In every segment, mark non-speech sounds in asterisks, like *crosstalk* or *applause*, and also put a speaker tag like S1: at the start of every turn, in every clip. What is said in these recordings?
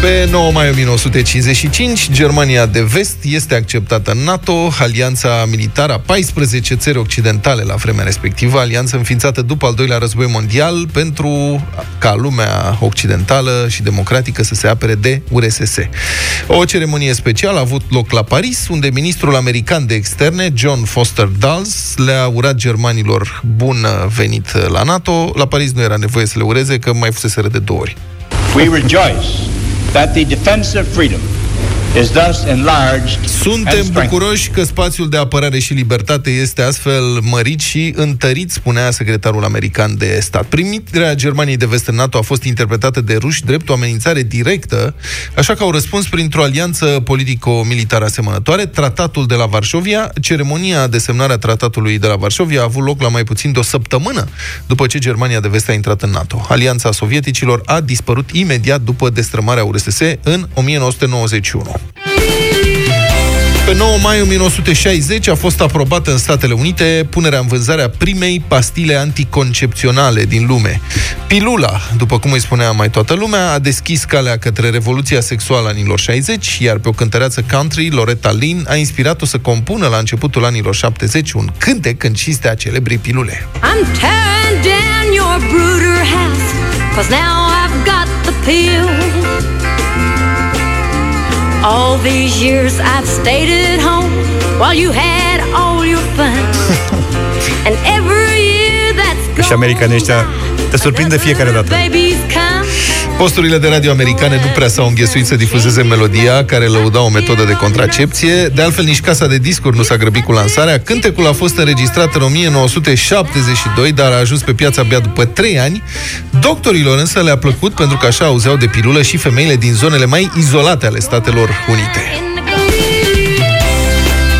S1: Pe 9 mai 1955, Germania de Vest este acceptată în NATO, alianța militară a 14 țări occidentale la vremea respectivă, alianță înființată după al doilea război mondial pentru ca lumea occidentală și democratică să se apere de URSS. O ceremonie specială a avut loc la Paris, unde ministrul american de externe, John Foster Dulles, le-a urat germanilor bun venit la NATO. La Paris nu era nevoie să le ureze, că mai fuseseră de două ori.
S2: We rejoice that the defense of freedom
S1: Suntem
S2: and
S1: bucuroși că spațiul de apărare și libertate este astfel mărit și întărit, spunea secretarul american de stat. Primirea Germaniei de vest în NATO a fost interpretată de ruși drept o amenințare directă, așa că au răspuns printr-o alianță politico-militară asemănătoare, tratatul de la Varșovia. Ceremonia de semnare a tratatului de la Varșovia a avut loc la mai puțin de o săptămână după ce Germania de vest a intrat în NATO. Alianța sovieticilor a dispărut imediat după destrămarea URSS în 1991. Pe 9 mai 1960 a fost aprobată în Statele Unite punerea în vânzare a primei pastile anticoncepționale din lume. Pilula, după cum îi spunea mai toată lumea, a deschis calea către revoluția sexuală anilor 60, iar pe o cântăreață country, Loretta Lynn, a inspirat-o să compună la începutul anilor 70 un cântec în cinstea celebrii pilule.
S3: I'm tearing down your brooder house, cause now I've got the pill. All these years I've stayed at home while you had all your fun. *laughs* And every year that's
S4: Și americanii ăștia te surprinde fiecare dată.
S3: Babies come.
S1: Posturile de radio americane nu prea s-au înghesuit să difuzeze melodia care lăuda o metodă de contracepție. De altfel, nici casa de discuri nu s-a grăbit cu lansarea. Cântecul a fost înregistrat în 1972, dar a ajuns pe piața abia după 3 ani. Doctorilor însă le-a plăcut pentru că așa auzeau de pilulă și femeile din zonele mai izolate ale Statelor Unite.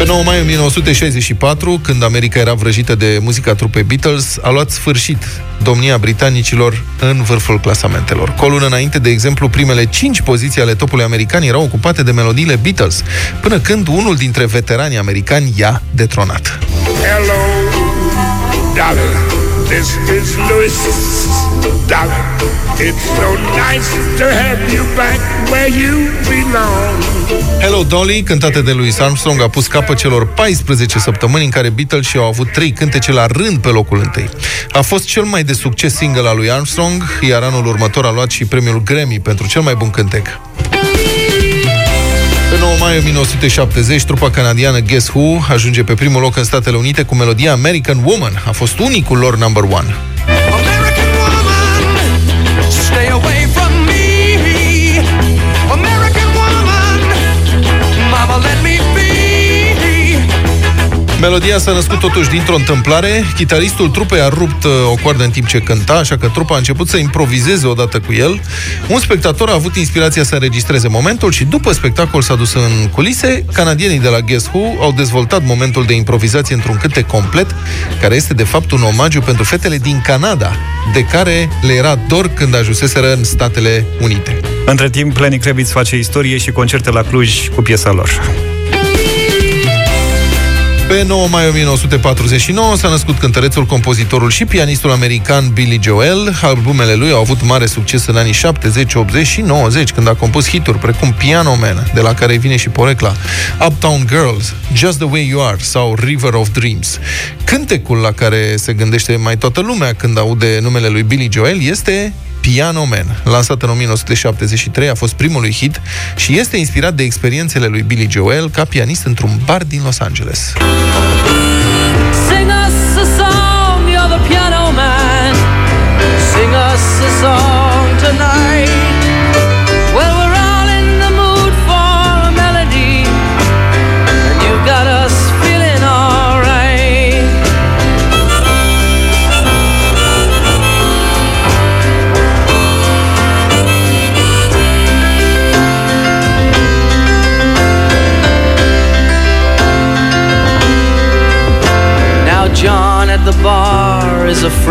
S1: Pe 9 mai 1964, când America era vrăjită de muzica trupei Beatles, a luat sfârșit domnia britanicilor în vârful clasamentelor. Cu o lună înainte, de exemplu, primele 5 poziții ale topului american erau ocupate de melodiile Beatles, până când unul dintre veteranii americani i-a detronat.
S5: Hello, darling. This is Louis, darling. It's so nice to have you back where you belong.
S1: Hello Dolly, cântată de Louis Armstrong, a pus capăt celor 14 săptămâni în care Beatles și-au avut trei cântece la rând pe locul întâi. A fost cel mai de succes single al lui Armstrong, iar anul următor a luat și premiul Grammy pentru cel mai bun cântec. Pe 9 mai 1970, trupa canadiană Guess Who ajunge pe primul loc în Statele Unite cu melodia American Woman. A fost unicul lor number one. Melodia s-a născut totuși dintr-o întâmplare. Chitaristul trupei a rupt uh, o coardă în timp ce cânta, așa că trupa a început să improvizeze odată cu el. Un spectator a avut inspirația să înregistreze momentul și după spectacol s-a dus în culise. Canadienii de la Guess Who au dezvoltat momentul de improvizație într-un cântec complet, care este de fapt un omagiu pentru fetele din Canada, de care le era dor când ajunseseră în Statele Unite.
S4: Între timp, Lenny Kravitz face istorie și concerte la Cluj cu piesa lor.
S1: Pe 9 mai 1949 s-a născut cântărețul, compozitorul și pianistul american Billy Joel. Albumele lui au avut mare succes în anii 70, 80 și 90, când a compus hituri precum Piano Man, de la care vine și porecla, Uptown Girls, Just the Way You Are sau River of Dreams. Cântecul la care se gândește mai toată lumea când aude numele lui Billy Joel este Piano Man, lansat în 1973, a fost primul lui hit și este inspirat de experiențele lui Billy Joel ca pianist într-un bar din Los Angeles.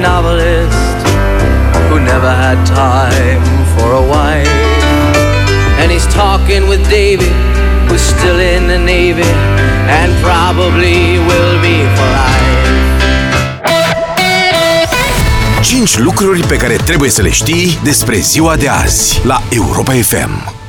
S3: novelist who never had time for a wife. And he's talking with Davy, who's still in the Navy and probably will be for life.
S6: 5 lucruri pe care trebuie să le știi despre ziua de azi la Europa FM.